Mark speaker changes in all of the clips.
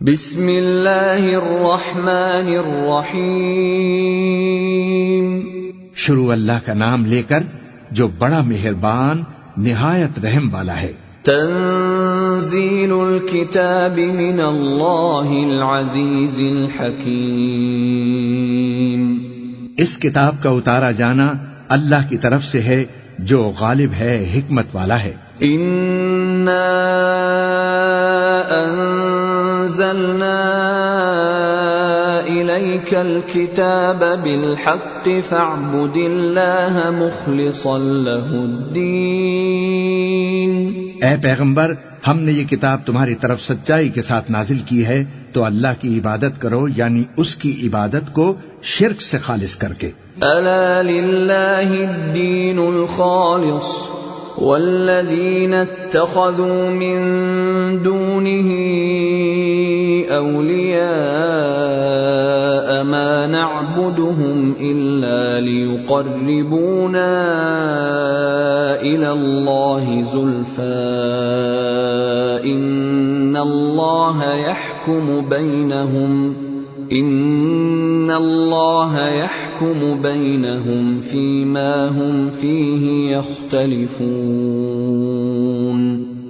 Speaker 1: بسم اللہ الرحمن الرحیم۔
Speaker 2: شروع اللہ کا نام لے کر جو بڑا مہربان نہایت رحم والا ہے۔
Speaker 1: تنزیل الكتاب من اللہ العزیز الحکیم۔
Speaker 2: اس کتاب کا اتارا جانا اللہ کی طرف سے ہے جو غالب ہے حکمت والا ہے۔
Speaker 1: انزلنا الیک الكتاب بالحق فاعبد اللہ مخلصا له الدین
Speaker 2: اے پیغمبر ہم نے یہ کتاب تمہاری طرف سچائی کے ساتھ نازل کی ہے تو اللہ کی عبادت کرو یعنی اس کی عبادت کو شرک سے خالص کر کے۔
Speaker 1: الا للہ الدین الخالص؟ والذین اتخذوا من دونه اولیاء ما نعبدهم الا ليقربونا الى الله زلفا ان الله يحكم بينهم ان الله يحكم بينهم فيما هم فيه يختلفون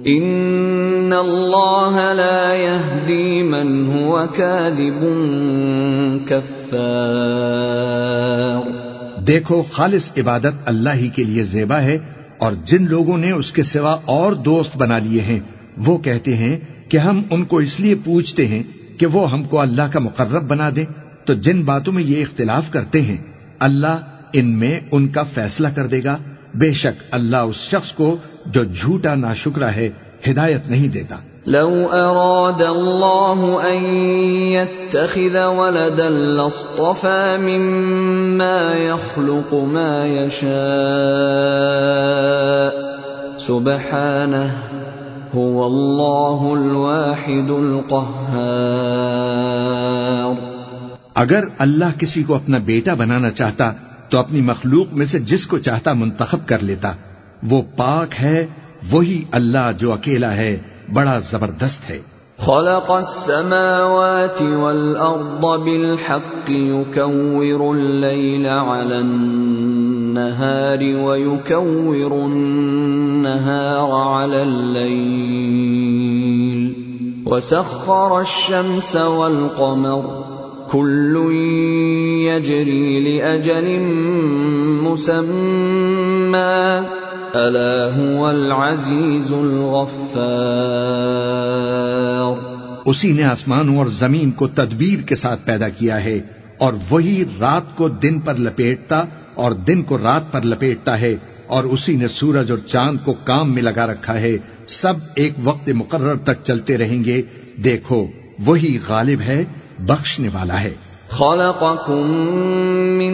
Speaker 1: ان الله لا يهدي من هو كاذب كفار
Speaker 2: دیکھو، خالص عبادت اللہ ہی کے لیے زیبا ہے اور جن لوگوں نے اس کے سوا اور دوست بنا لیے ہیں، وہ کہتے ہیں کہ ہم ان کو اس لیے پوچھتے ہیں کہ وہ ہم کو اللہ کا مقرب بنا دیں تو جن باتوں میں یہ اختلاف کرتے ہیں، اللہ ان میں ان کا فیصلہ کر دے گا۔ بے شک اللہ اس شخص کو جو جھوٹا نا ہے، ہدایت نہیں دیتا۔
Speaker 1: لو اراد اللہ ان يتخذ ولدا لاصطفى مما يخلق ما يشاء سبحانه هو اللہ الواحد القهار.
Speaker 2: اگر اللہ کسی کو اپنا بیٹا بنانا چاہتا تو اپنی مخلوق میں سے جس کو چاہتا منتخب کر لیتا۔ وہ پاک ہے وہی اللہ جو اکیلا ہے بڑا زبردست ہے۔
Speaker 1: خلق السماوات والأرض بالحق يكور الليل على النهار ويكور النهار على الليل وسخر الشمس والقمر كل يجري لأجل مسمى ألا هو العزيز الغفار
Speaker 2: اسی نے آسمانوں اور زمین کو تدبیر کے ساتھ پیدا کیا ہے اور وہی رات کو دن پر لپیٹتا اور دن کو رات پر لپیٹتا ہے اور اسی نے سورج اور چاند کو کام میں لگا رکھا ہے۔ سب ایک وقت مقرر تک چلتے رہیں گے۔ دیکھو، وہی غالب ہے، بخشنے والا ہے۔
Speaker 1: خلقكم من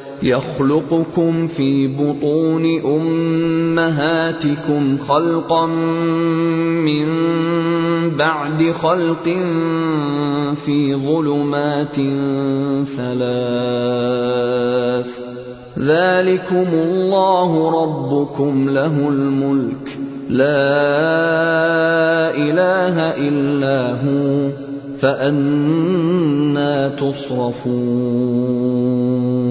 Speaker 1: يخلقكم في بطون أمهاتكم خلقا من بعد خلق في ظلمات ثلاث. ذلكم الله ربكم له الملك. لا إله إلا هو. فأنا تصرفون.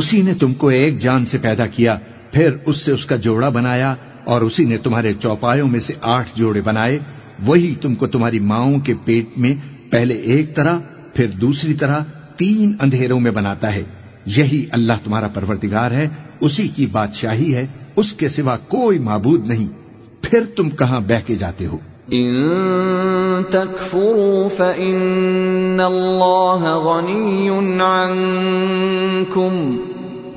Speaker 2: اسی نے تم کو ایک جان سے پیدا کیا، پھر اس سے اس کا جوڑا بنایا اور اسی نے تمہارے چوپایوں میں سے آٹھ جوڑے بنائے۔ وہی تم کو تمہاری ماؤں کے پیٹ میں پہلے ایک طرح، پھر دوسری طرح تین اندھیروں میں بناتا ہے۔ یہی اللہ تمہارا پروردگار ہے، اسی کی بادشاہی ہے، اس کے سوا کوئی معبود نہیں۔ پھر تم کہاں بہ کے جاتے ہو؟
Speaker 1: ان تکفروا فإن اللہ غنی عنکم۔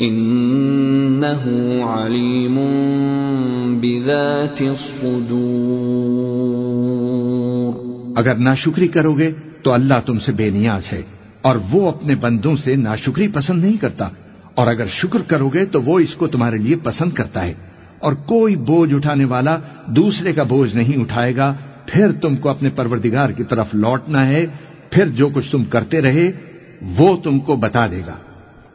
Speaker 1: إنه عليم بذات الصدور.
Speaker 2: اگر ناشکری کرو گے تو اللہ تم سے بے نیاز ہے اور وہ اپنے بندوں سے ناشکری پسند نہیں کرتا اور اگر شکر کرو گے تو وہ اس کو تمہارے لیے پسند کرتا ہے اور کوئی بوجھ اٹھانے والا دوسرے کا بوجھ نہیں اٹھائے گا، پھر تم کو اپنے پروردگار کی طرف لوٹنا ہے، پھر جو کچھ تم کرتے رہے وہ تم کو بتا دے گا۔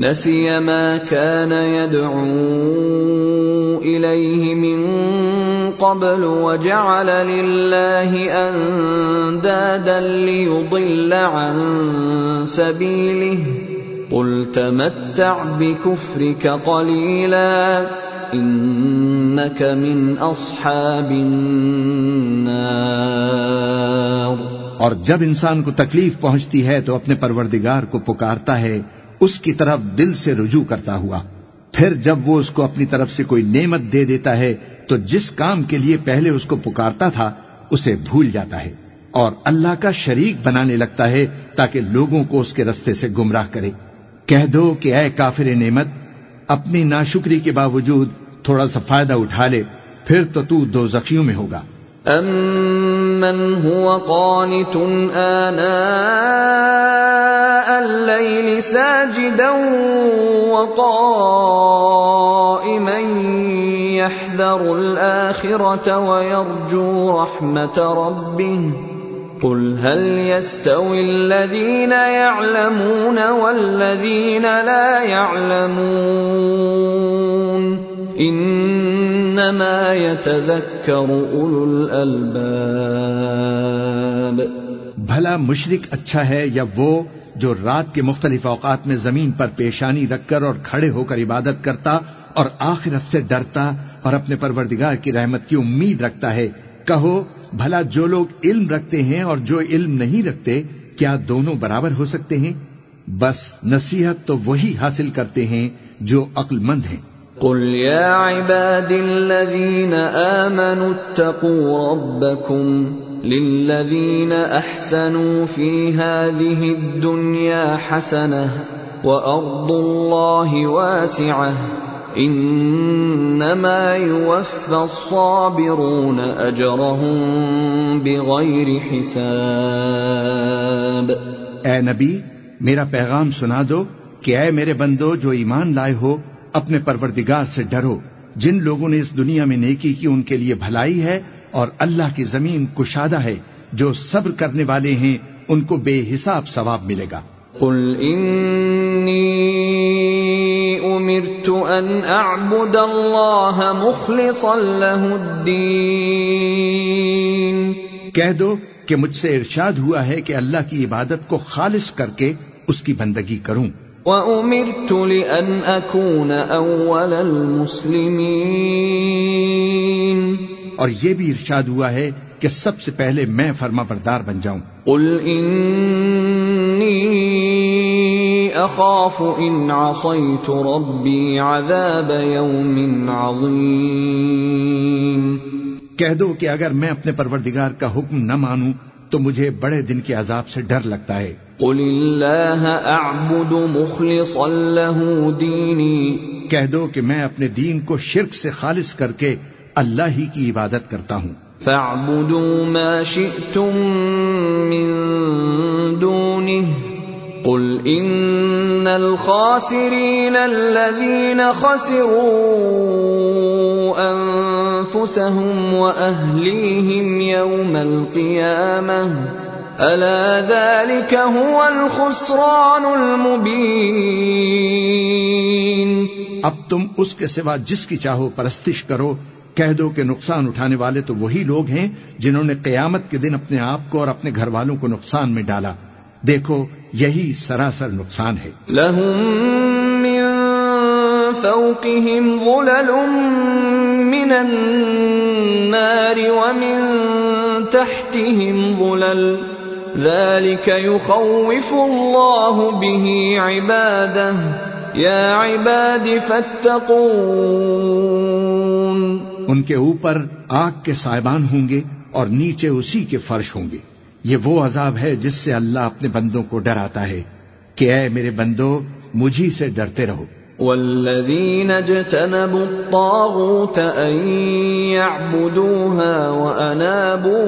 Speaker 1: نسي ما كان يدعو إليه من قبل وجعل لله أندادا ليضل عن سبيله. قل تمتع بكفرك قليلا إنك من أصحاب النار.
Speaker 2: اور جب انسان کو تکلیف پہنچتی ہے تو اپنے پروردگار کو پکارتا ہے اس کی طرف دل سے رجوع کرتا ہوا۔ پھر جب وہ اس کو اپنی طرف سے کوئی نعمت دے دیتا ہے، تو جس کام کے لیے پہلے اس کو پکارتا تھا، اسے بھول جاتا ہے اور اللہ کا شریک بنانے لگتا ہے تاکہ لوگوں کو اس کے رستے سے گمراہ کرے۔ کہہ دو کہ اے کافر نعمت، اپنی ناشکری کے باوجود تھوڑا سا فائدہ اٹھا لے، پھر تو تو دو زخیوں میں ہوگا۔
Speaker 1: أَمَّنْ هُوَ قَانِتٌ آنَاءَ اللَّيْلِ سَاجِدًا وَقَائِمًا يَحْذَرُ الْآخِرَةَ وَيَرْجُو رَحْمَةَ رَبِّهِ. قُلْ هَلْ يَسْتَوِي الَّذِينَ يَعْلَمُونَ وَالَّذِينَ لَا يَعْلَمُونَ؟ انما يتذكر اولو الالباب
Speaker 2: بھلا مشرق اچھا ہے یا وہ جو رات کے مختلف اوقات میں زمین پر پیشانی رکھ کر اور کھڑے ہو کر عبادت کرتا اور آخرت سے ڈرتا اور اپنے پروردگار کی رحمت کی امید رکھتا ہے۔ کہو، بھلا جو لوگ علم رکھتے ہیں اور جو علم نہیں رکھتے، کیا دونوں برابر ہو سکتے ہیں؟ بس نصیحت تو وہی حاصل کرتے ہیں جو عقل مند ہیں۔
Speaker 1: قل يا عباد الذين آمنوا اتقوا ربكم للذين أحسنوا في هذه الدنيا حسنة وأرض الله واسعة إنما يوفى الصابرون أجرهم بغير حساب
Speaker 2: اے نبی، میرا پیغام سنا دو کہ اے میرے بندو، جو ایمان لائے ہو، اپنے پروردگار سے ڈرو۔ جن لوگوں نے اس دنیا میں نیکی کی، ان کے لیے بھلائی ہے اور اللہ کی زمین کشادہ ہے جو صبر کرنے والے ہیں ان کو بے حساب ثواب ملے گا۔
Speaker 1: قل انی امرت ان اعبد اللہ مخلصا له الدین
Speaker 2: کہہ دو کہ مجھ سے ارشاد ہوا ہے کہ اللہ کی عبادت کو خالص کر کے اس کی بندگی کروں۔
Speaker 1: وَأُمِرْتُ لِأَنْ أَكُونَ أَوَّلَ الْمُسْلِمِينَ۔
Speaker 2: اور یہ بھی ارشاد ہوا ہے کہ سب سے پہلے میں فرما بردار بن جاؤں۔
Speaker 1: قُلْ إِنِّي أَخَافُ إِنْ عَصَيْتُ رَبِّي عَذَابَ يَوْمٍ عَظِيمٍ۔
Speaker 2: کہہ دو کہ اگر میں اپنے پروردگار کا حکم نہ مانوں تو مجھے بڑے دن کے عذاب سے ڈر لگتا ہے۔
Speaker 1: قل اللہ اعبد مخلصا له دینی
Speaker 2: کہہ دو کہ میں اپنے دین کو شرک سے خالص کر کے اللہ ہی کی عبادت کرتا ہوں۔
Speaker 1: فاعبدوا ما شئتم من دونه قل ان الخاسرين الذين خسروا انفسهم واهليهم يوم القيامه الا ذلك هو الخسران المبين
Speaker 2: اب تم اس کے سوا جس کی چاہو پرستش کرو کہہ دو کہ نقصان اٹھانے والے تو وہی لوگ ہیں جنہوں نے قیامت کے دن اپنے آپ کو اور اپنے گھر والوں کو نقصان میں ڈالا۔ دیکھو، یہی سراسر نقصان ہے۔
Speaker 1: لهم من فوقهم ظلل من النار ومن تحتهم ظلل ذلك يخوف الله به عباده۔ يا عباد فاتقون۔
Speaker 2: ان کے اوپر آگ کے سائبان ہوں گے اور نیچے اسی کے فرش ہوں گے۔ یہ وہ عذاب ہے جس سے اللہ اپنے بندوں کو ڈراتا ہے کہ اے میرے بندو، مجھی سے ڈرتے رہو۔
Speaker 1: والذين اجتنبوا الطاغوت أن يعبدوها وأنابوا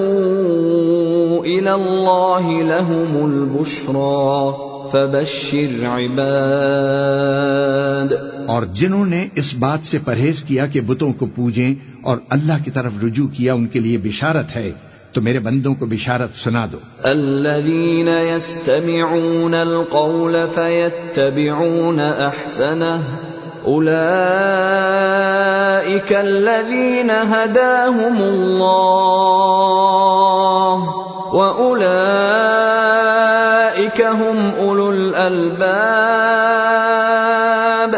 Speaker 1: إلى الله لهم البشرى۔ فبشر عباد۔
Speaker 2: اور جنہوں نے اس بات سے پرہیز کیا کہ بتوں کو پوجیں اور اللہ کی طرف رجوع کیا ان کے لیے بشارت ہے تو میرے بندوں کو بشارت سنا دو۔
Speaker 1: الذين يستمعون القول فيتبعون احسنه اولئك الذين هداهم الله واولئك هم اولو الالباب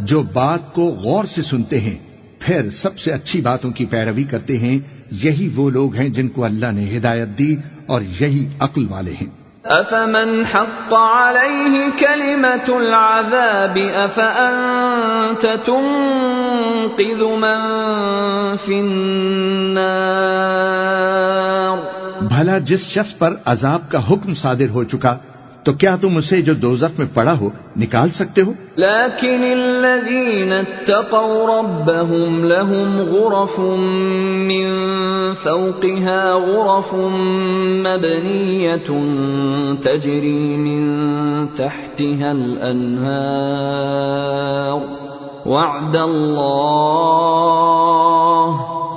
Speaker 2: جو بات کو غور سے سنتے ہیں پھر سب سے اچھی باتوں کی پیروی کرتے ہیں یہی وہ لوگ ہیں جن کو اللہ نے ہدایت دی اور یہی عقل والے ہیں۔
Speaker 1: افمن حق عليه كلمة العذاب افأنت تنقذ من في النار
Speaker 2: بھلا جس شخص پر عذاب کا حکم صادر ہو چکا، تو کیا تم اسے جو دوزخ میں پڑا ہو نکال سکتے ہو؟
Speaker 1: لكن الذين اتقوا ربهم لهم غرف من فوقها غرف مبنية تجري من تحتها الأنهار وعد الله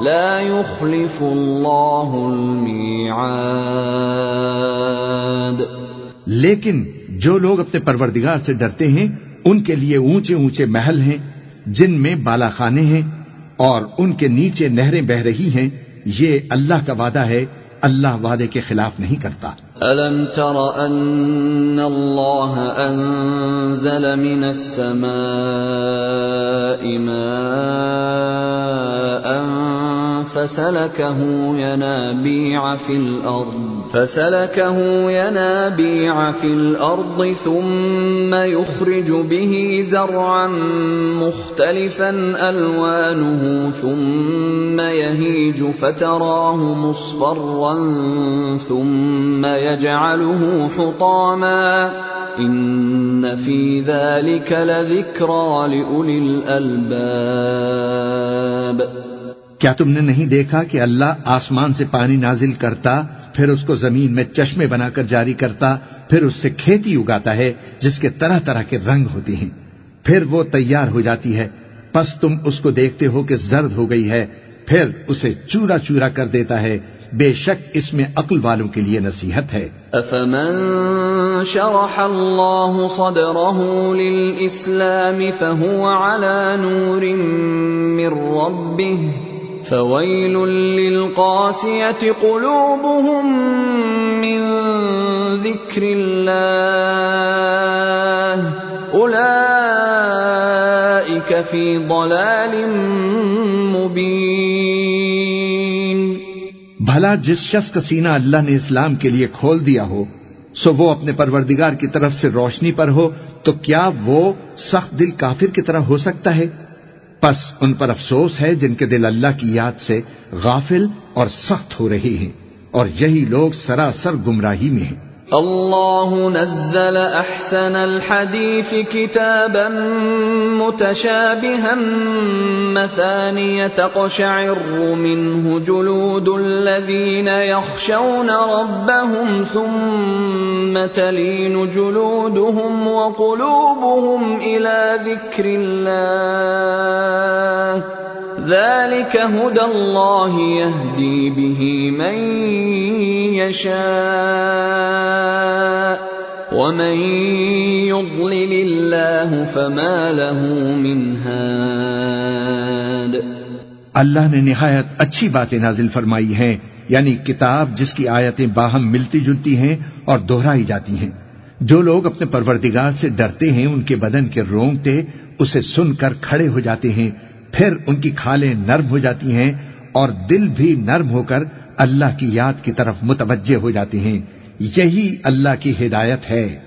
Speaker 1: لا يخلف الله الميعاد.
Speaker 2: لیکن جو لوگ اپنے پروردگار سے ڈرتے ہیں ان کے لیے اونچے اونچے محل ہیں جن میں بالا خانے ہیں اور ان کے نیچے نہریں بہ رہی ہیں یہ اللہ کا وعدہ ہے اللہ وعدے کے خلاف نہیں کرتا۔
Speaker 1: ألم تر أن الله أنزل من السماء ماء فسلكه ينابيع في الأرض، فسلكه ينابيع في الأرض ثم يخرج به زرعا مختلفا ألوانه ثم يهيج فتراه مصفرا ثم يجعله حطاما. إن في ذلك لذكرى لأولي الألباب.
Speaker 2: کیا تم نے نہیں دیکھا کہ اللہ آسمان سے پانی نازل کرتا، پھر اس کو زمین میں چشمے بنا کر جاری کرتا، پھر اس سے کھیتی اگاتا ہے، جس کے طرح طرح کے رنگ ہوتے ہیں۔ پھر وہ تیار ہو جاتی ہے۔ پس تم اس کو دیکھتے ہو کہ زرد ہو گئی ہے۔ پھر اسے چورا چورا کر دیتا ہے۔ بے شک اس میں عقل والوں کے لیے نصیحت ہے۔
Speaker 1: أفمن شرح الله صدره للإسلام فهو على نور من ربه۔ فويل للقاسية قلوبهم من ذكر الله أولئك في ضلال مبين
Speaker 2: بھلا جس شخص کا سینہ اللہ نے اسلام کے لیے کھول دیا ہو، سو وہ اپنے پروردگار کی طرف سے روشنی پر ہو، تو کیا وہ سخت دل کافر کی طرح ہو سکتا ہے؟ پس ان پر افسوس ہے جن کے دل اللہ کی یاد سے غافل اور سخت ہو رہے ہیں اور یہی لوگ سراسر گمراہی میں ہیں۔
Speaker 1: الله نزل احسن الحديث كتابا متشابها مثانية تقشعر منه جلود الذين يخشون ربهم ثم تلين جلودهم وقلوبهم إلى ذكر الله ذلك هدى الله يهدي به من يشاء ومن يضلل الله فما له من هاد
Speaker 2: اللہ نے نہایت اچھی باتیں نازل فرمائی ہیں یعنی کتاب جس کی آیتیں باہم ملتی جلتی ہیں اور دوہرائی جاتی ہیں۔ جو لوگ اپنے پروردگار سے ڈرتے ہیں، ان کے بدن کے رونگتے اسے سن کر کھڑے ہو جاتے ہیں پھر ان کی کھالیں نرم ہو جاتی ہیں اور دل بھی نرم ہو کر اللہ کی یاد کی طرف متوجہ ہو جاتے ہیں۔ یہی اللہ کی ہدایت ہے۔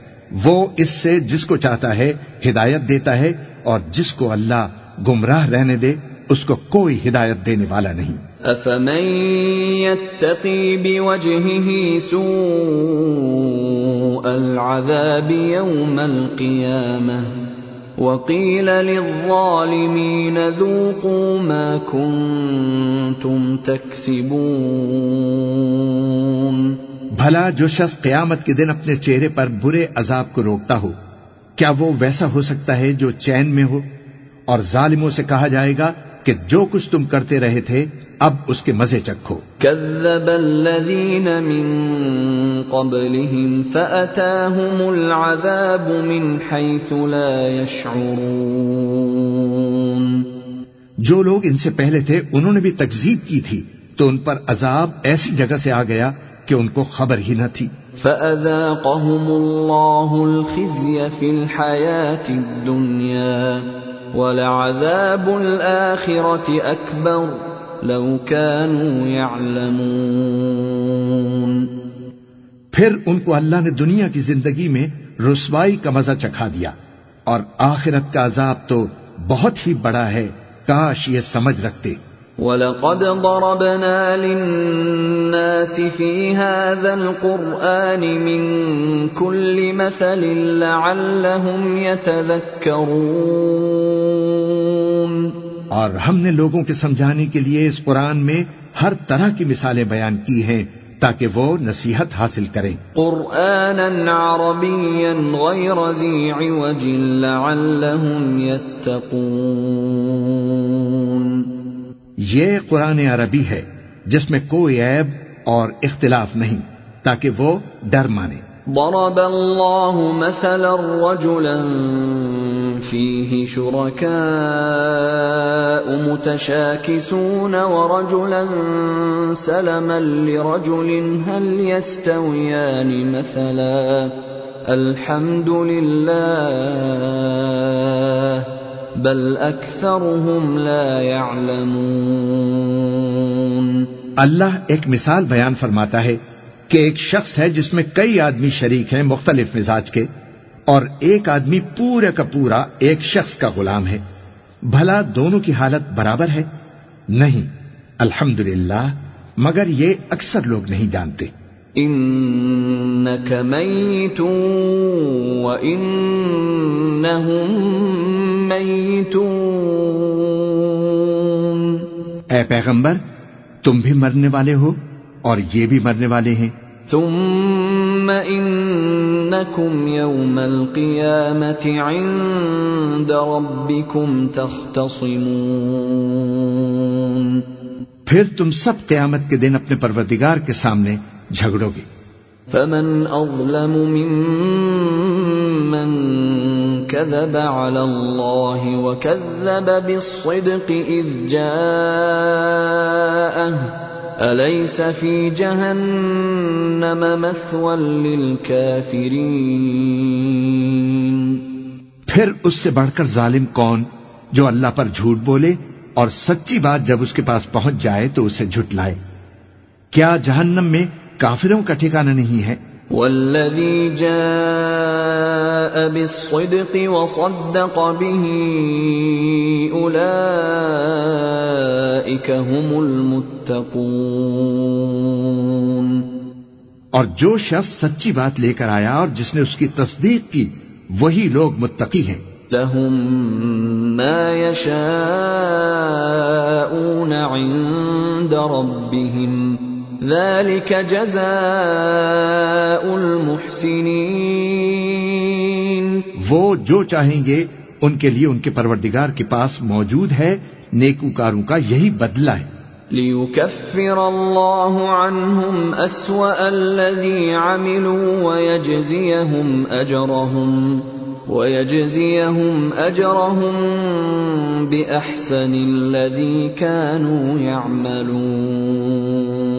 Speaker 2: وہ اس سے جس کو چاہتا ہے ہدایت دیتا ہے اور جس کو اللہ گمراہ رہنے دے، اس کو کوئی ہدایت دینے والا نہیں۔
Speaker 1: افمن بوجهه سوء العذاب يوم وقيل للظالمين ذوقوا ما كنتم تكسبون.
Speaker 2: بھلا جو شخص قیامت کے دن اپنے چہرے پر برے عذاب کو روکتا ہو کیا وہ ویسا ہو سکتا ہے جو چین میں ہو؟ اور ظالموں سے کہا جائے گا کہ جو کچھ تم کرتے رہے تھے اب اس کے مزے چکھو۔
Speaker 1: كذب الذين من قبلهم فأتاهم العذاب من حيث لا يشعرون۔
Speaker 2: جو لوگ ان سے پہلے تھے انہوں نے بھی تکذیب کی تھی تو ان پر عذاب ایسی جگہ سے آ گیا کہ ان کو خبر ہی نہ تھی۔
Speaker 1: فأذاقهم الله الخزي في الحياة الدنيا ولعذاب الآخرة أكبر لو كانوا يعلمون۔
Speaker 2: پھر ان کو اللہ نے دنیا کی زندگی میں رسوائی کا مزہ چکھا دیا اور آخرت کا عذاب تو بہت ہی بڑا ہے کاش یہ سمجھ رکھتے۔
Speaker 1: وَلَقَدْ ضَرَبْنَا لِلنَّاسِ فِي هَذَا الْقُرْآنِ مِنْ كُلِّ مَثَلٍ لَعَلَّهُمْ يَتَذَكَّرُونَ۔
Speaker 2: اور ہم نے لوگوں کے سمجھانے کے لیے اس قرآن میں ہر طرح کی مثالیں بیان کی ہیں۔ تاکہ وہ نصیحت حاصل کریں۔
Speaker 1: قرآنا عربيا غير ذي عوج لعلهم يتقون
Speaker 2: یہ قرآن عربی ہے جس میں کوئی عیب اور اختلاف نہیں تاکہ وہ ڈر مانے۔
Speaker 1: ضرب الله مثلا رجلا فيه شركاء متشاكسون ورجلا سلما لرجل هل يستويان مثلا الحمد لله بل اكثرهم لا يعلمون
Speaker 2: اللہ ایک مثال بیان فرماتا ہے کہ ایک شخص ہے جس میں کئی آدمی شریک ہیں مختلف مزاج کے۔ اور ایک آدمی پورا کا پورا ایک شخص کا غلام ہے۔ بھلا دونوں کی حالت برابر ہے؟ نہیں الحمد مگر یہ اکثر لوگ نہیں جانتے۔
Speaker 1: انك ميت وانهم ميتون
Speaker 2: اے پیغمبر تم بھی مرنے والے ہو اور یہ بھی مرنے والے ہیں۔
Speaker 1: ثم انكم يوم القيامه عند ربكم تختصمون.
Speaker 2: پھر تم سب قیامت کے دن اپنے پروردگار کے سامنے جھگڑو گے۔
Speaker 1: فمن اظلم ممن كذب على الله وكذب بالصدق اذ جاءه اليس في جهنم مثوى للكافرين
Speaker 2: پھر اس سے بڑھ کر ظالم کون جو اللہ پر جھوٹ بولے اور سچی بات جب اس کے پاس پہنچ جائے تو اسے جھٹلائے؟ کیا جہنم میں کافروں کا ٹھکانہ نہیں ہے؟
Speaker 1: والذي جاء بالصدق وصدق به أولئك هم المتقون.
Speaker 2: اور جو شخص سچی بات لے کر آیا اور جس نے اس کی تصدیق کی وہی لوگ متقی ہیں۔
Speaker 1: لهم ما يشاءون عند ربهم. ذلك جزاء المحسنين.
Speaker 2: وہ جو چاہیں گے ان کے لیے ان کے پروردگار کے پاس موجود ہے نیکوکاروں کا یہی بدلہ ہے۔
Speaker 1: ليكفر الله عنهم أسوأ الذي عملوا ويجزيهم أجرهم ويجزيهم أجرهم بأحسن الذي كانوا يعملون.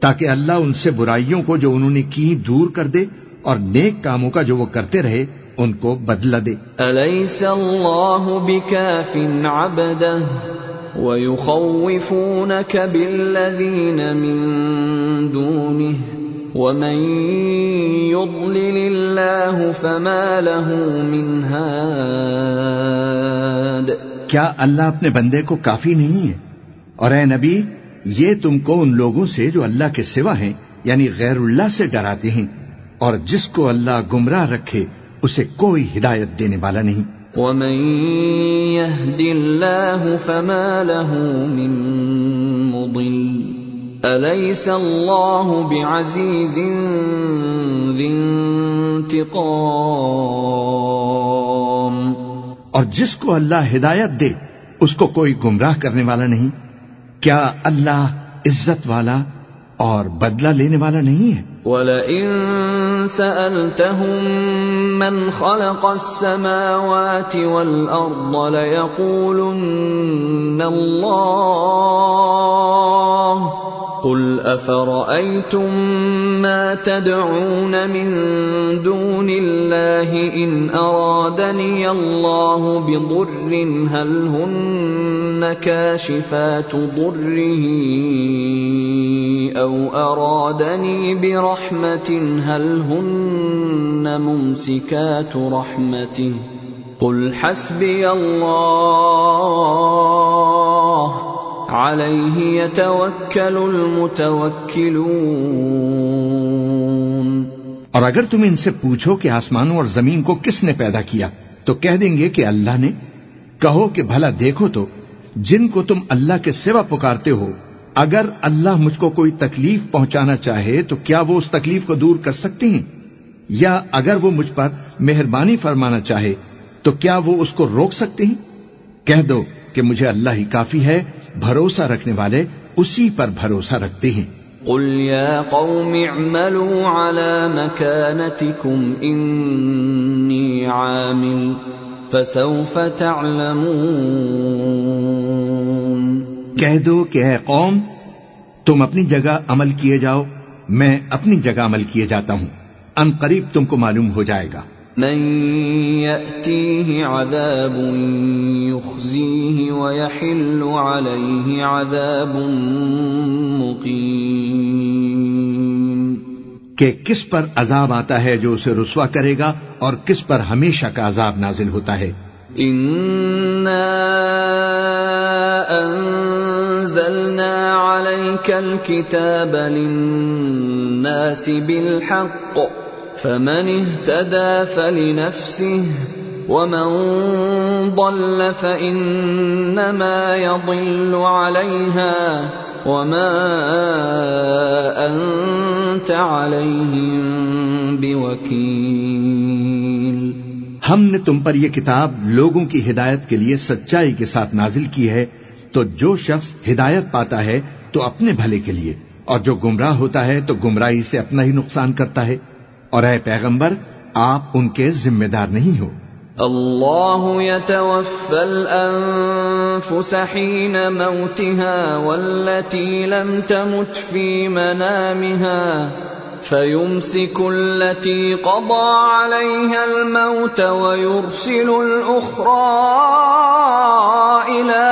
Speaker 2: تاکہ اللہ ان سے برائیوں کو جو انہوں نے کی دور کر دے اور نیک کاموں کا جو وہ کرتے رہے ان کو بدلہ دے۔
Speaker 1: بكاف عبده؟ ويخوفونك بالذين من دونه؟ ومن يضلل الله فما له من هاد۔
Speaker 2: کیا اللہ اپنے بندے کو کافی نہیں ہے؟ اور اے نبی یہ تم کو ان لوگوں سے جو اللہ کے سوا ہیں یعنی غیر اللہ سے ڈراتے ہیں اور جس کو اللہ گمراہ رکھے اسے کوئی ہدایت دینے والا نہیں۔
Speaker 1: ومن يهد الله فما له من مضل أليس الله بعزيز ذي انتقام
Speaker 2: اور جس کو اللہ ہدایت دے اس کو کوئی گمراہ کرنے والا نہیں۔ کیا اللہ عزت والا اور بدلہ لینے والا نہیں ہے؟
Speaker 1: ولئن سألتهم من خلق السماوات والأرض ليقولن الله قل أفرأيتم ما تدعون من دون الله إن أرادني الله بضر هل هن كاشفات ضره أو أرادني برحمة هل هن ممسكات رحمته قل حسبي الله عليه يتوكل المتوكلون۔
Speaker 2: اور اگر تم ان سے پوچھو کہ آسمانوں اور زمین کو کس نے پیدا کیا، تو کہہ دیں گے کہ اللہ نے۔ کہو کہ بھلا دیکھو تو جن کو تم اللہ کے سوا پکارتے ہو، اگر اللہ مجھ کو کوئی تکلیف پہنچانا چاہے تو کیا وہ اس تکلیف کو دور کر سکتے ہیں؟ یا اگر وہ مجھ پر مہربانی فرمانا چاہے تو کیا وہ اس کو روک سکتے ہیں؟ کہہ دو کہ مجھے اللہ ہی کافی ہے، بھروسہ رکھنے والے اسی پر بھروسہ رکھتے ہیں۔
Speaker 1: قل يا قوم اعملوا على مكانتكم إني عامل فسوف تعلمون
Speaker 2: کہہ دو کہ اے قوم تم اپنی جگہ عمل کیے جاؤ میں اپنی جگہ عمل کیے جاتا ہوں۔ ان قریب تم کو معلوم ہو جائے گا۔
Speaker 1: من يأتيه عذاب يخزيه ويحل عليه عذاب مقيم
Speaker 2: کہ کس پر عذاب آتا ہے جو اسے رسوا کرے گا اور کس پر ہمیشہ کا عذاب نازل ہوتا ہے؟
Speaker 1: إنا عليك الكتاب للناس بالحق فمن اهتدى فلنفسه ومن ضل فإنما يضل عليها وما أنت عليهم بوكيل
Speaker 2: ہم نے تم پر یہ کتاب لوگوں کی ہدایت کے لیے سچائی کے ساتھ نازل کی ہے، تو جو شخص ہدایت پاتا ہے، تو اپنے بھلے کے لیے، اور جو گمراہ ہوتا ہے، تو گمراہی سے اپنا ہی نقصان کرتا ہے۔ اور اے پیغمبر، آپ ان کے ذمہ دار نہیں ہو۔
Speaker 1: الله يتوفى الأنفس حين موتها والتي لم تمت في منامها فيمسك التي قضى عليها الموت ويرسل الأخرى إلى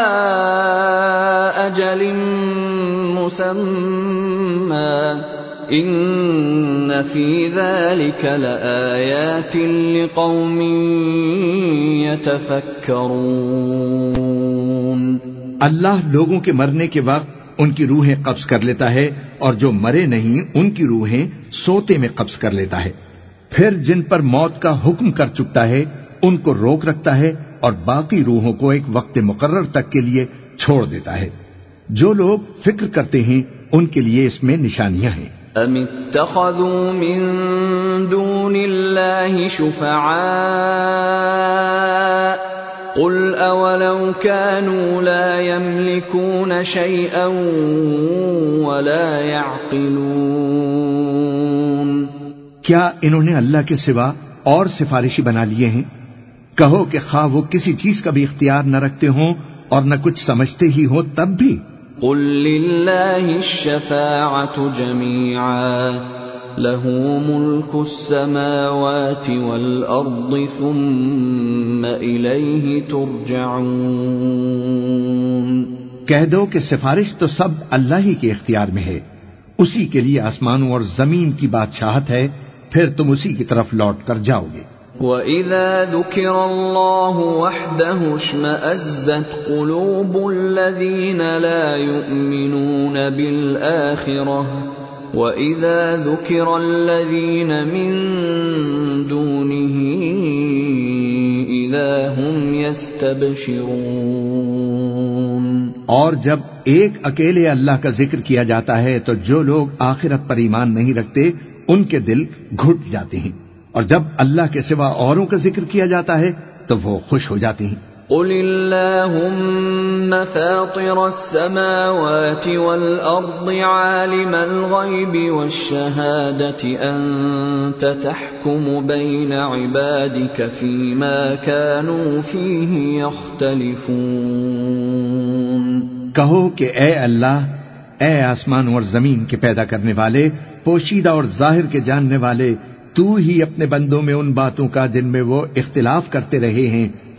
Speaker 1: أجل مسمى إن في ذلك لآيات لقوم يتفكرون
Speaker 2: اللہ لوگوں کے مرنے کے وقت ان کی روحیں قبض کر لیتا ہے اور جو مرے نہیں ان کی روحیں سوتے میں قبض کر لیتا ہے۔ پھر جن پر موت کا حکم کر چکتا ہے، ان کو روک رکھتا ہے اور باقی روحوں کو ایک وقت مقرر تک کے لیے چھوڑ دیتا ہے۔ جو لوگ فکر کرتے ہیں، ان کے لیے اس میں نشانیاں ہیں۔
Speaker 1: أم اتخذوا من دون الله شفعاء قل اولو كانوا لا يملكون شيئا ولا يعقلون
Speaker 2: کیا انہوں نے اللہ کے سوا اور سفارشی بنا لیے ہیں؟ کہو کہ خواہ وہ کسی چیز کا بھی اختیار نہ رکھتے ہوں اور نہ کچھ سمجھتے ہی ہو تب بھی۔
Speaker 1: قل للہ الشفاعت جميعا له ملك السماوات والأرض ثم إليه ترجعون.
Speaker 2: کہہ دو کہ سفارش تو سب اللہ ہی کے اختیار میں ہے۔ اسی کے لیے آسمانوں اور زمین کی بادشاہت ہے پھر تم اسی کی طرف لوٹ کر جاؤ گے۔
Speaker 1: وَإِذَا ذُكِرَ اللَّهُ وَحْدَهُ اشْمَأَزَّتْ قُلُوبُ الَّذِينَ لَا يُؤْمِنُونَ بِالْآخِرَةِ وَإِذَا ذُكِرَ الَّذِينَ مِن دُونِهِ إِذَا هُمْ يَسْتَبْشِرُونَ
Speaker 2: اور جب ایک اکیلے اللہ کا ذکر کیا جاتا ہے تو جو لوگ آخرت پر ایمان نہیں رکھتے، ان کے دل گھٹ جاتے ہیں۔ اور جب اللہ کے سوا اوروں کا ذکر کیا جاتا ہے تو وہ خوش ہو جاتے ہیں۔
Speaker 1: قل اللهم فاطر السماوات والأرض عالم الغيب والشهادة أنت تحكم بين عبادك فيما كانوا فيه يختلفون
Speaker 2: کہو کہ اے اللہ، اے آسمان اور زمین کے پیدا کرنے والے، پوشیدہ اور ظاہر کے جاننے والے، تو ہی اپنے بندوں میں ان باتوں کا جن میں وہ اختلاف کرتے رہے ہیں۔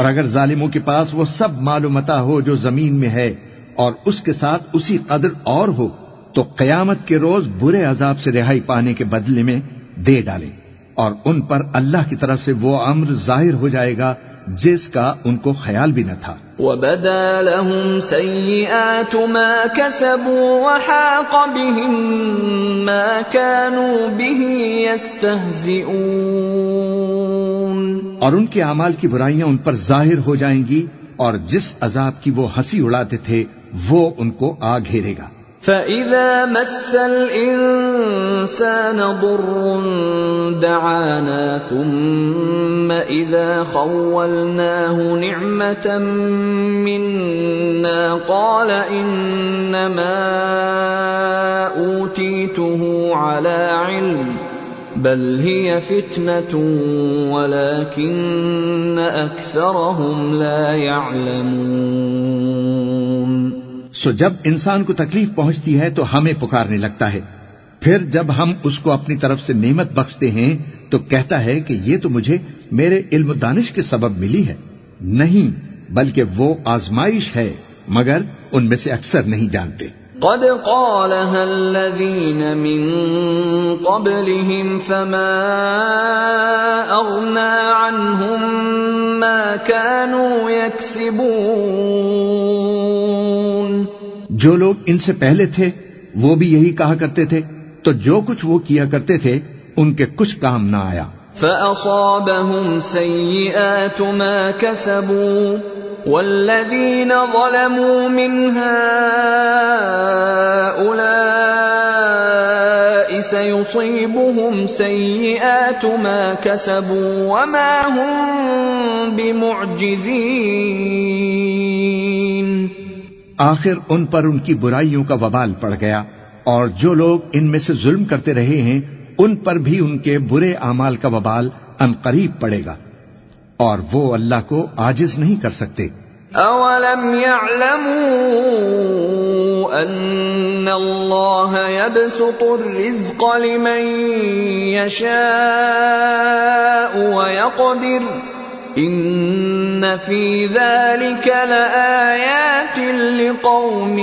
Speaker 2: اور اگر ظالموں کے پاس وہ سب معلومتا ہو جو زمین میں ہے اور اس کے ساتھ اسی قدر اور ہو، تو قیامت کے روز برے عذاب سے رہائی پانے کے بدلے میں دے ڈالیں۔ اور ان پر اللہ کی طرف سے وہ امر ظاہر ہو جائے گا جس کا ان کو خیال بھی نہ تھا۔
Speaker 1: وبدا لهم سيئات ما كسبوا وحاق بهم ما كانوا به يستهزئون
Speaker 2: اور ان کے اعمال کی برائیاں ان پر ظاہر ہو جائیں گی، اور جس عذاب کی وہ ہنسی اڑاتے تھے، وہ ان کو آ گھیرے گا۔
Speaker 1: فَإِذَا مَسَّ الْإِنسَانَ ضُرٌّ دَعَانَا ثُمَّ إِذَا خَوَّلْنَاهُ نِعْمَةً مِنَّا قَالَ إِنَّمَا أُوتِيتُهُ عَلَى عِلْمٍ بَلْ هِيَ فِتْنَةٌ وَلَكِنَّ أَكْثَرَهُمْ لَا يَعْلَمُونَ.
Speaker 2: سو جب انسان کو تکلیف پہنچتی ہے تو ہمیں پکارنے لگتا ہے۔ پھر جب ہم اس کو اپنی طرف سے نعمت بخشتے ہیں تو کہتا ہے کہ یہ تو مجھے میرے علم دانش کے سبب ملی ہے۔ نہیں، بلکہ وہ آزمائش ہے، مگر ان میں سے اکثر نہیں جانتے۔
Speaker 1: قد قالها الذين من قبلهم فما أغنى عنهم ما كانوا يكسبون
Speaker 2: جو لوگ ان سے پہلے تھے وہ بھی یہی کہا کرتے تھے۔ تو جو کچھ وہ کیا کرتے تھے ان کے کچھ کام نہ آیا۔
Speaker 1: فَأَصَابَهُمْ سَيِّئَاتُ مَا كَسَبُوا وَالَّذِينَ ظَلَمُوا مِنْ هَؤُلَاءِ سَيُصِيبُهُمْ سَيِّئَاتُ مَا كَسَبُوا وَمَا هُمْ بِمُعْجِزِينَ
Speaker 2: آخر ان پر ان کی برائیوں کا وبال پڑ گیا اور جو لوگ ان میں سے ظلم کرتے رہے ہیں، ان پر بھی ان کے برے اعمال کا وبال ان قریب پڑے گا۔ اور وہ اللہ کو آجز نہیں کر سکتے۔
Speaker 1: اولم يعلموا ان اللہ يبسط الرزق لمن يشاء ويقدر ان فی ذلك لآیات لقوم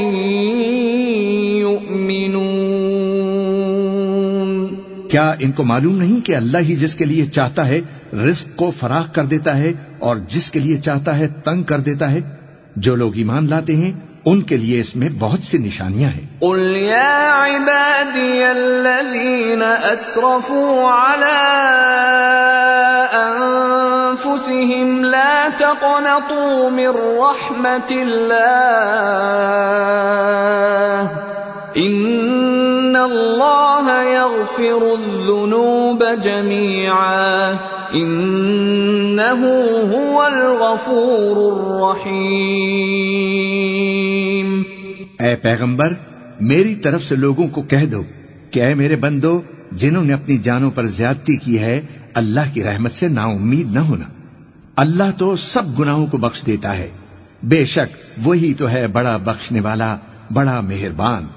Speaker 2: یؤمنون کیا ان کو معلوم نہیں کہ اللہ ہی جس کے لیے چاہتا ہے رزق کو فراخ کر دیتا ہے اور جس کے لیے چاہتا ہے تنگ کر دیتا ہے۔ جو لوگ ایمان لاتے ہیں، ان کے لیے اس میں بہت سی نشانیاں ہیں۔
Speaker 1: قل يا عبادي الذين أسرفوا على أنفسهم لا تقنطوا من رحمة الله إن الله يغفر الذنوب جميعا إنه هو الغفور الرحيم
Speaker 2: اے پیغمبر، میری طرف سے لوگوں کو کہہ دو کہ اے میرے بندو، جنہوں نے اپنی جانوں پر زیادتی کی ہے، اللہ کی رحمت سے نا امید نہ ہونا۔ اللہ تو سب گناہوں کو بخش دیتا ہے۔ بے شک وہی تو ہے بڑا بخشنے والا، بڑا مہربان۔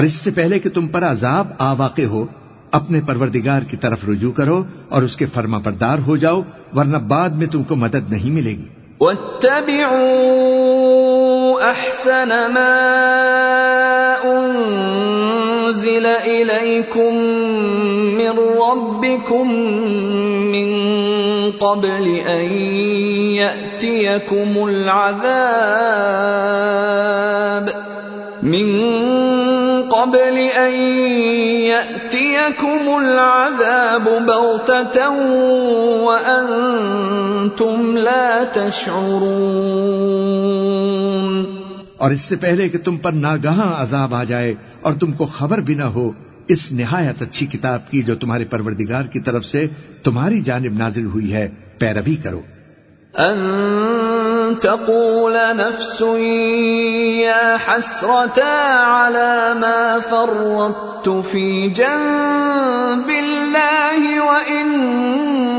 Speaker 2: اور اس سے پہلے کہ تم پر عذاب آ واقع ہو، اپنے پروردگار کی طرف رجوع کرو اور اس کے فرما بردار ہو جاؤ، ورنہ بعد میں تم کو مدد نہیں ملے گی۔
Speaker 1: واتبعوا احسن ما انزل اليكم من ربكم من قبل ان ياتيكم العذاب من قبل ان ياتيكم العذاب بغتة وانتم لا تشعرون.
Speaker 2: اور اس سے پہلے کہ تم پر ناگہاں عذاب آ جائے اور تم کو خبر بھی نہ ہو، اس نہایت اچھی کتاب کی جو تمہارے پروردگار کی طرف سے تمہاری جانب نازل ہوئی ہے، پیروی کرو۔
Speaker 1: أن تقول نفس يا حسرتا على ما فرطت في جنب الله وإن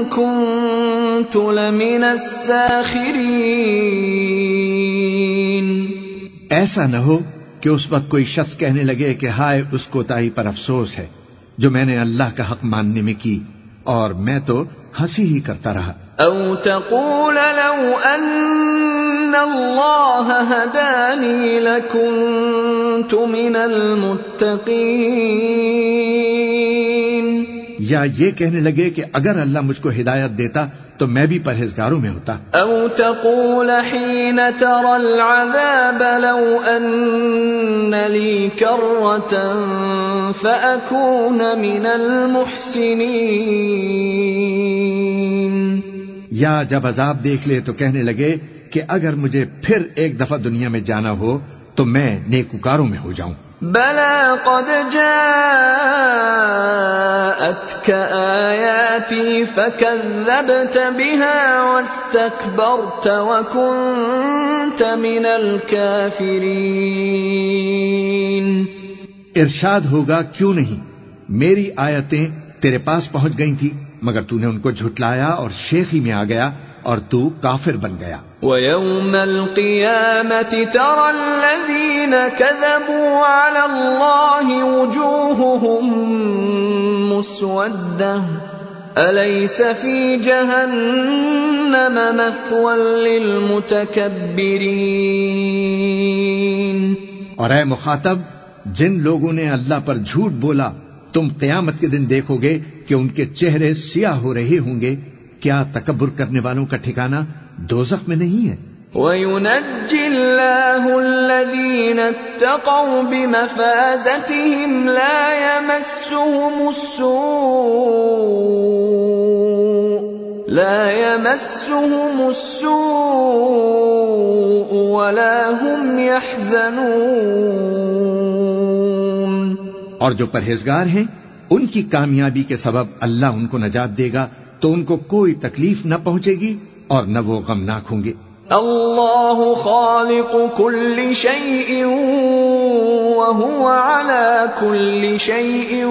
Speaker 1: كنت لمن الساخرين
Speaker 2: ایسا نہ ہو کہ اس وقت کوئی شخص کہنے لگے کہ ہائے اس کو تاہی پر افسوس ہے جو میں نے اللہ کا حق ماننے میں کی اور میں تو ہنسی ہی کرتا رہا۔
Speaker 1: أو تقول لو أن الله هداني لكنت من المتقين۔
Speaker 2: یا یہ کہنے لگے کہ اگر اللہ مجھ کو ہدایت دیتا تو میں بھی پرہیزگاروں میں ہوتا۔
Speaker 1: أو تقول حين ترى العذاب لو أن لي كرة فأكون من المحسنين۔
Speaker 2: یا جب عذاب دیکھ لے تو کہنے لگے کہ اگر مجھے پھر ایک دفعہ دنیا میں جانا ہو تو میں نیکوکاروں میں ہو جاؤں۔
Speaker 1: بلى قد جاءتك آياتي فكذبت بها واستكبرت وكنت من الكافرين
Speaker 2: ارشاد ہوگا کیوں نہیں؟ میری آیتیں تیرے پاس پہنچ گئی تھی۔ مگر تو نے ان کو جھٹلایا اور شیخی میں آ گیا اور تو کافر بن گیا۔
Speaker 1: ويوم القيامة ترى الذين كذبوا على الله وجوههم مسودة أليس في جهنم مثوى للمتكبرين
Speaker 2: اور اے مخاطب جن لوگوں نے اللہ پر جھوٹ بولا تم قیامت کے دن دیکھو گے کہ ان کے چہرے سیاہ ہو رہے ہوں گے۔ کیا تکبر کرنے والوں کا ٹھکانہ دوزخ میں نہیں ہے؟
Speaker 1: وينجي الله الذين اتقوا بمفازتهم لا يمسهم السوء، لا يمسهم السوء ولا هم يحزنون
Speaker 2: اور جو پرہیزگار ہیں ان کی کامیابی کے سبب اللہ ان کو نجات دے گا تو ان کو کوئی تکلیف نہ پہنچے گی اور نہ وہ غمناک ہوں گے۔
Speaker 1: الله خالق كل شيء وهو على كل شيء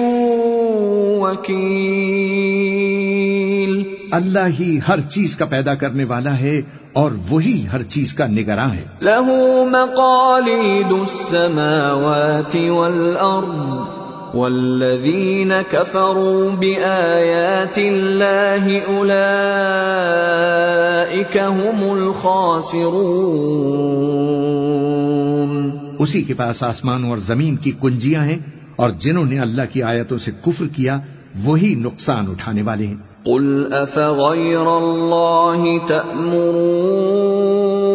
Speaker 1: وكيل
Speaker 2: اللہ ہی ہر چیز کا پیدا کرنے والا ہے اور وہی ہر چیز کا نگراں ہے۔
Speaker 1: له مقاليد السماوات والأرض والذين كفروا بآيات الله أولئك هم الخاسرون
Speaker 2: اسی کے پاس آسمانوں اور زمین کی کنجیاں ہیں اور جنہوں نے اللہ کی آیتوں سے کفر کیا وہی نقصان اٹھانے والے ہیں۔
Speaker 1: قل أفغير الله تأمروني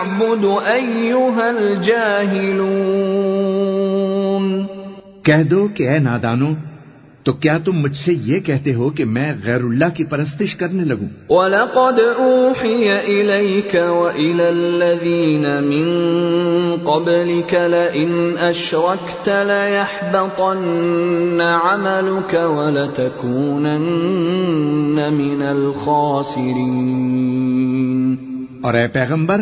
Speaker 1: أعبد أيها الجاهلون
Speaker 2: کہہ دو کہ اے نادانو تو کیا تم مجھ سے یہ کہتے ہو کہ میں غیر اللہ کی پرستش کرنے لگوں؟
Speaker 1: وَلَقَدْ أُوحِيَ إِلَيْكَ وَإِلَى الَّذِينَ مِن قَبْلِكَ لَئِنْ أَشْرَكْتَ لَيَحْبَطَنَّ عَمَلُكَ وَلَتَكُونَنَّ مِنَ الْخَاسِرِينَ.
Speaker 2: اور اے پیغمبر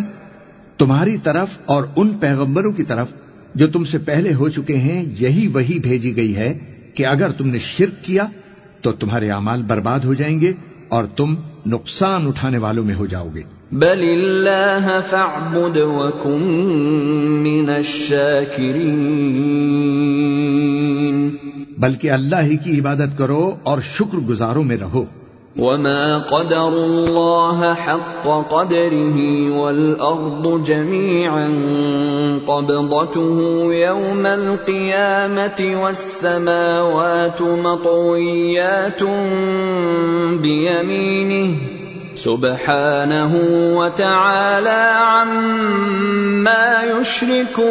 Speaker 2: تمہاری طرف اور ان پیغمبروں کی طرف جو تم سے پہلے ہو چکے ہیں یہی وہی بھیجی گئی ہے کہ اگر تم نے شرک کیا تو تمہارے اعمال برباد ہو جائیں گے اور تم نقصان اٹھانے والوں میں ہو جاؤ گے۔
Speaker 1: بل اللہ فاعبد وکن من الشاکرین۔
Speaker 2: بلکہ اللہ ہی کی عبادت کرو اور شکر گزاروں میں رہو۔
Speaker 1: وما قدر الله حق قدره والأرض جميعا قبضته يوم القيامة والسماوات مطويات بيمينه سبحانه وتعالى عما يشركون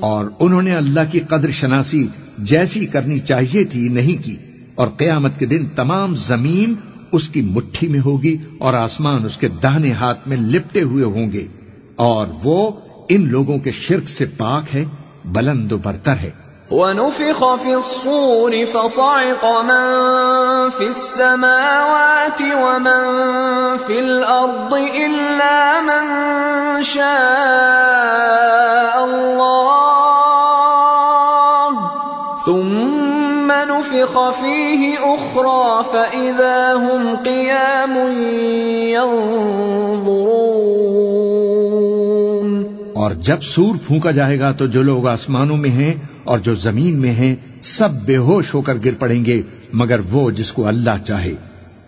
Speaker 2: اور انہوں نے اللہ کی قدر شناسی جیسی کرنی چاہیے تھی، نہیں کی۔ اور قیامت کے دن تمام زمین اس کی مٹھی میں ہوگی اور آسمان اس کے دہنے ہاتھ میں لپٹے ہوئے ہوں گے اور وہ ان لوگوں کے شرک سے پاک ہے، بلند و برتر ہے۔
Speaker 1: ونفخ في الصور فصعق من في السماوات ومن في الأرض إلا من شاء الله نفخ فيه أخرى فإذا هم قيام ينظرون
Speaker 2: اور جب سور پھونکا جائے گا تو جو لوگ آسمانوں میں ہیں اور جو زمین میں ہیں سب بے ہوش ہو کر گر پڑیں گے، مگر وہ جس کو اللہ چاہے۔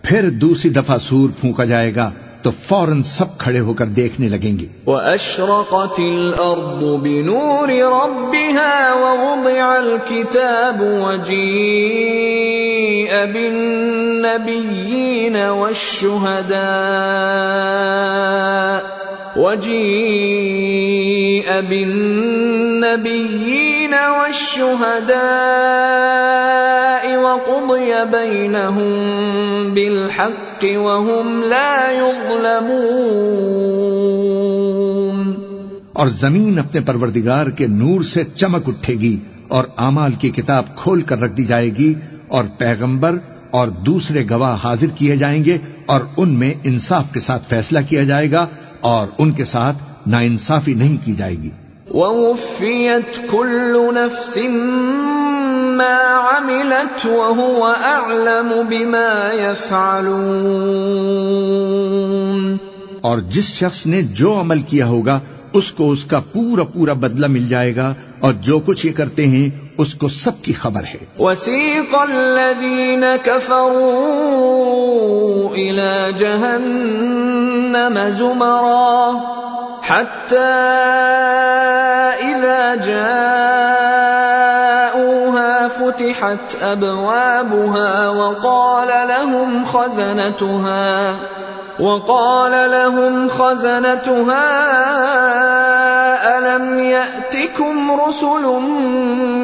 Speaker 2: پھر دوسری دفعہ سور پھونکا جائے گا تو فوراً سب کھڑے ہو کر دیکھنے لگیں گے۔
Speaker 1: وأشرقت الأرض بنور ربها ووضع الكتاب وجيء بالنبيين والشهداء وجيء بالنبيين والشهداء وقضي بينهم بالحق وهم لا يظلمون۔
Speaker 2: اور زمین اپنے پروردگار کے نور سے چمک اٹھے گی اور اعمال کی کتاب کھول کر رکھ دی جائے گی اور پیغمبر اور دوسرے گواہ حاضر کیے جائیں گے اور ان میں انصاف کے ساتھ فیصلہ کیا جائے گا اور ان کے ساتھ ناانصافی نہیں کی جائے گی۔
Speaker 1: ووفيت كل نفس ما عملت وهو أعلم بما يفعلون۔
Speaker 2: اور جس شخص نے جو عمل کیا ہوگا اس کو اس کا پورا پورا بدلہ مل جائے گا اور جو کچھ یہ کرتے ہیں اس کو سب کی خبر ہے۔
Speaker 1: وسيق الذين كفروا إلى جهنم زمرا حتى إذا جاءوها فتحت أبوابها وقال لهم خزنتها وقال لهم خزنتها ألم يأتكم رسل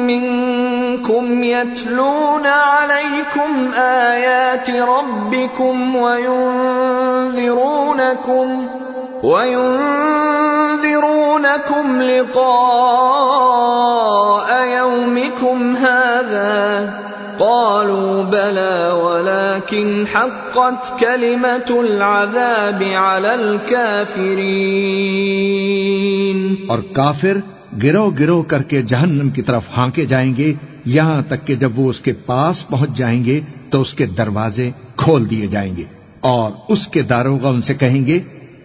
Speaker 1: منكم يتلون عليكم آيات ربكم وينذرونكم وينذرونكم لقاء يومكم هذا قالوا بلى ولكن حقت كلمة العذاب على الكافرين
Speaker 2: اور کافر گروہ گروہ کر کے جہنم کی طرف ہانکے جائیں گے، یہاں تک کہ جب وہ اس کے پاس پہنچ جائیں گے تو اس کے دروازے کھول دیے جائیں گے اور اس کے داروغ ان سے کہیں گے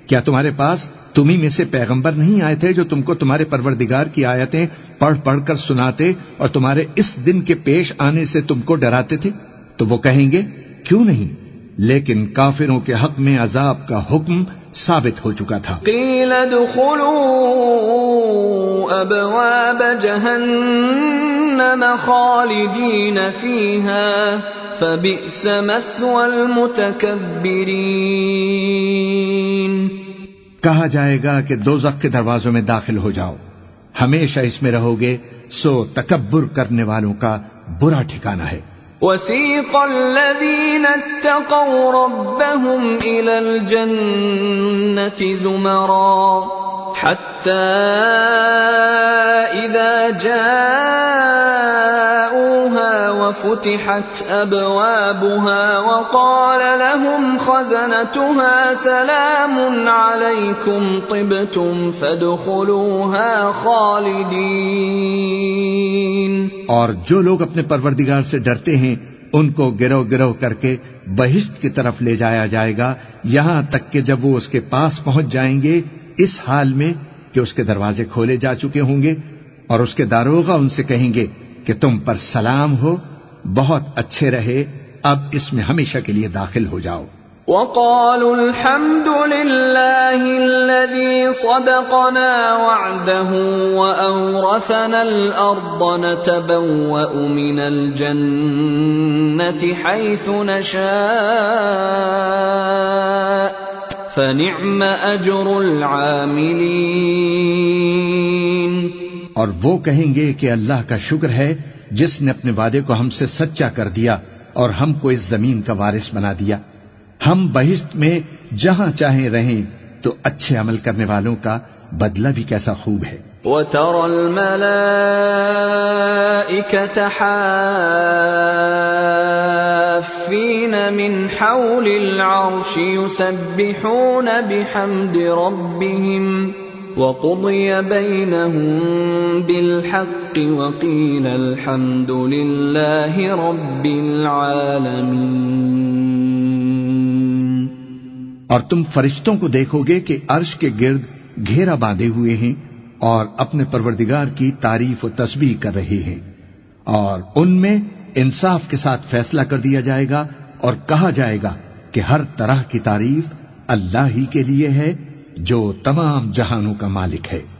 Speaker 2: کیا تمہارے پاس تمہیں میں سے پیغمبر نہیں آئے تھے جو تم کو تمہارے پروردگار کی آیتیں پڑھ پڑھ کر سناتے اور تمہارے اس دن کے پیش آنے سے تم کو ڈراتے تھے؟ تو وہ کہیں گے، کیوں نہیں؟ لیکن کافروں کے حق میں عذاب کا حکم ثابت ہو چکا تھا۔
Speaker 1: قیل ابواب جہنم خالدین فبئس
Speaker 2: کہا جائے گا کہ دو کے دروازوں میں داخل ہو جاؤ۔ ہمیشہ اس میں رہو گے سو تکبر کرنے والوں کا برا ٹھکانہ ہے۔
Speaker 1: وسيق الذين اتقوا ربهم إلى الجنة زمرا حتى إذا جاءوها وفتحت أبوابها وقال لهم خزنتها سلام عليكم طبتم فادخلوها خالدين.
Speaker 2: اور جو لوگ اپنے پروردگار سے ڈرتے ہیں، ان کو گروہ گروہ کر کے بہشت کی طرف لے جایا جائے گا۔ یہاں تک کہ جب وہ اس کے پاس پہنچ جائیں گے، اس حال میں کہ اس کے دروازے کھولے جا چکے ہوں گے اور اس کے داروغ ان سے کہیں گے کہ تم پر سلام ہو بہت اچھے رہے اب اس میں ہمیشہ کے لیے داخل ہو جاؤ۔
Speaker 1: وقالوا الحمد لله الذي صدقنا وعده وأورثنا الأرض نتبوأ من الجنة حيث نشاء فنعم أجر العاملين۔
Speaker 2: اور وہ کہیں گے کہ اللہ کا شکر ہے جس نے اپنے وعدے کو ہم سے سچا کر دیا اور ہم کو اس زمین کا وارث بنا دیا۔ ہم بہشت میں جہاں چاہیں رہیں تو اچھے عمل کرنے والوں کا بدلہ بھی کیسا خوب ہے۔
Speaker 1: وَتَرَى الْمَلَائِكَةَ حَافِّينَ مِنْ حَوْلِ الْعَرْشِ يُسَبِّحُونَ بِحَمْدِ رَبِّهِمْ وَقُضِيَ بَيْنَهُمْ بِالْحَقِّ وَقِيلَ الْحَمْدُ لِلَّهِ رَبِّ الْعَالَمِينَ.
Speaker 2: اور تم فرشتوں کو دیکھو گے کہ عرش کے گرد گھیرا باندھے ہوئے ہیں اور اپنے پروردگار کی تعریف و تسبیح کر رہے ہیں اور ان میں انصاف کے ساتھ فیصلہ کر دیا جائے گا اور کہا جائے گا کہ ہر طرح کی تعریف اللہ ہی کے لیے ہے جو تمام جہانوں کا مالک ہے۔